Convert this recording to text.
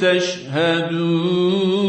تشهدون.